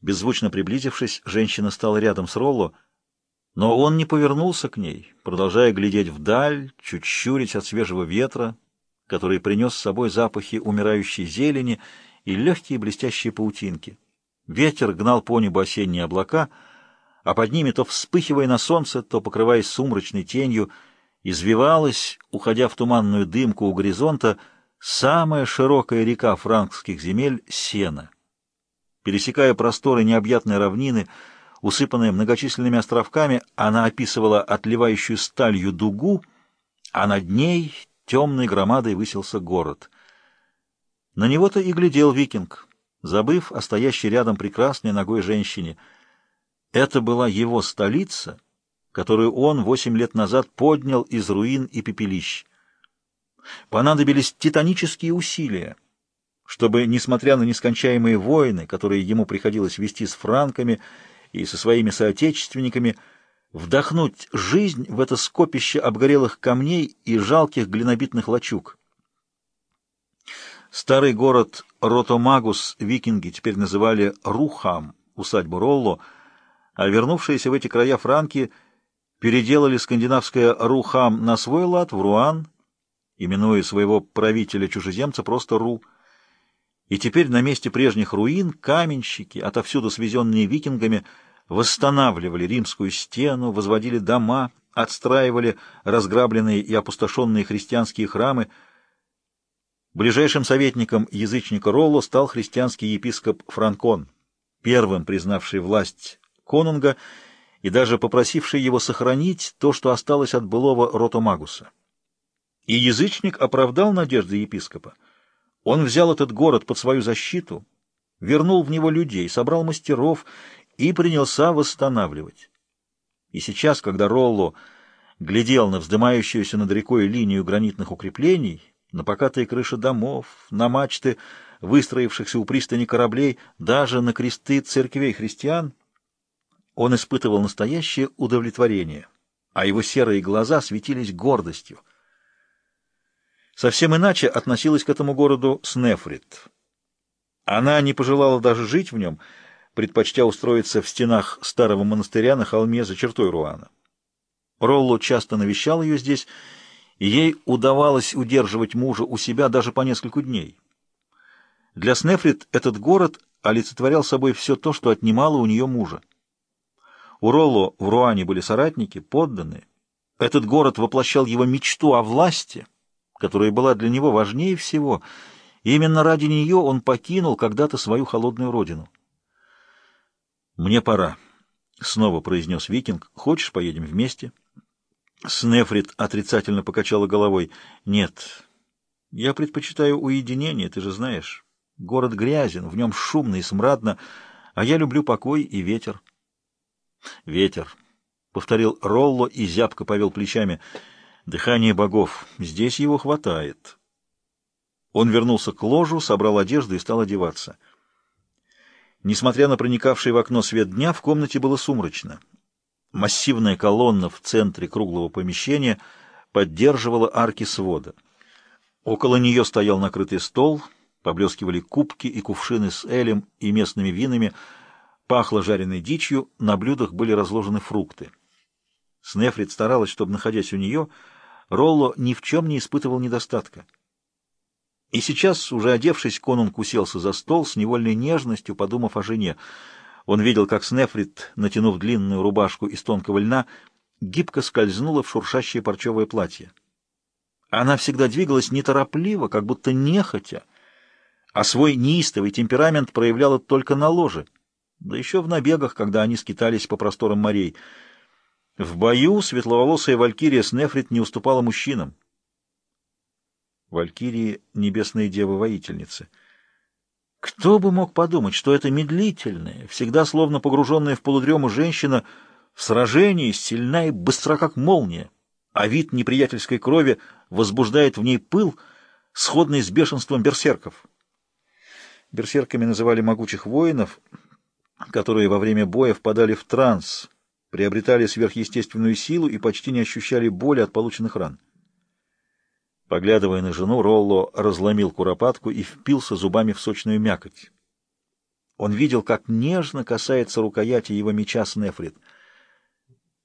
Беззвучно приблизившись, женщина стала рядом с Ролло, но он не повернулся к ней, продолжая глядеть вдаль, чуть щурить от свежего ветра, который принес с собой запахи умирающей зелени и легкие блестящие паутинки. Ветер гнал по небу осенние облака, а под ними, то вспыхивая на солнце, то покрываясь сумрачной тенью, извивалась, уходя в туманную дымку у горизонта, самая широкая река франкских земель — Сена. Пересекая просторы необъятной равнины, усыпанные многочисленными островками, она описывала отливающую сталью дугу, а над ней темной громадой высился город. На него-то и глядел викинг, забыв о стоящей рядом прекрасной ногой женщине. Это была его столица, которую он восемь лет назад поднял из руин и пепелищ. Понадобились титанические усилия, чтобы, несмотря на нескончаемые войны, которые ему приходилось вести с франками и со своими соотечественниками, вдохнуть жизнь в это скопище обгорелых камней и жалких глинобитных лачуг. Старый город Ротомагус викинги теперь называли Рухам, усадьбу Ролло, а вернувшиеся в эти края франки переделали скандинавское Рухам на свой лад в Руан, именуя своего правителя-чужеземца просто Ру. И теперь на месте прежних руин каменщики, отовсюду свезенные викингами, восстанавливали римскую стену, возводили дома, отстраивали разграбленные и опустошенные христианские храмы. Ближайшим советником язычника Ролло стал христианский епископ Франкон, первым признавший власть конунга и даже попросивший его сохранить то, что осталось от былого Ротомагуса. И язычник оправдал надежды епископа. Он взял этот город под свою защиту, вернул в него людей, собрал мастеров и принялся восстанавливать. И сейчас, когда Ролло глядел на вздымающуюся над рекой линию гранитных укреплений, на покатые крыши домов, на мачты, выстроившихся у пристани кораблей, даже на кресты церквей христиан, он испытывал настоящее удовлетворение, а его серые глаза светились гордостью. Совсем иначе относилась к этому городу Снефрит. Она не пожелала даже жить в нем — предпочтя устроиться в стенах старого монастыря на холме за чертой Руана. Ролло часто навещал ее здесь, и ей удавалось удерживать мужа у себя даже по несколько дней. Для Снефрит этот город олицетворял собой все то, что отнимало у нее мужа. У Ролло в Руане были соратники, подданные. Этот город воплощал его мечту о власти, которая была для него важнее всего, и именно ради нее он покинул когда-то свою холодную родину. «Мне пора», — снова произнес викинг. «Хочешь, поедем вместе?» Снефрит отрицательно покачала головой. «Нет, я предпочитаю уединение, ты же знаешь. Город грязен, в нем шумно и смрадно, а я люблю покой и ветер». «Ветер», — повторил Ролло и зябко повел плечами. «Дыхание богов. Здесь его хватает». Он вернулся к ложу, собрал одежду и стал одеваться. Несмотря на проникавший в окно свет дня, в комнате было сумрачно. Массивная колонна в центре круглого помещения поддерживала арки свода. Около нее стоял накрытый стол, поблескивали кубки и кувшины с элем и местными винами, пахло жареной дичью, на блюдах были разложены фрукты. Снефрит старалась, чтобы, находясь у нее, Ролло ни в чем не испытывал недостатка. И сейчас, уже одевшись, конунг уселся за стол с невольной нежностью, подумав о жене. Он видел, как Снефрит, натянув длинную рубашку из тонкого льна, гибко скользнула в шуршащее парчевое платье. Она всегда двигалась неторопливо, как будто нехотя, а свой неистовый темперамент проявляла только на ложе, да еще в набегах, когда они скитались по просторам морей. В бою светловолосая валькирия Снефрит не уступала мужчинам. Валькирии — небесные девы-воительницы. Кто бы мог подумать, что эта медлительная, всегда словно погруженная в полудрему женщина в сражении сильна и быстра, как молния, а вид неприятельской крови возбуждает в ней пыл, сходный с бешенством берсерков. Берсерками называли могучих воинов, которые во время боя впадали в транс, приобретали сверхъестественную силу и почти не ощущали боли от полученных ран. Поглядывая на жену, Ролло разломил куропатку и впился зубами в сочную мякоть. Он видел, как нежно касается рукояти его меча Снефрит —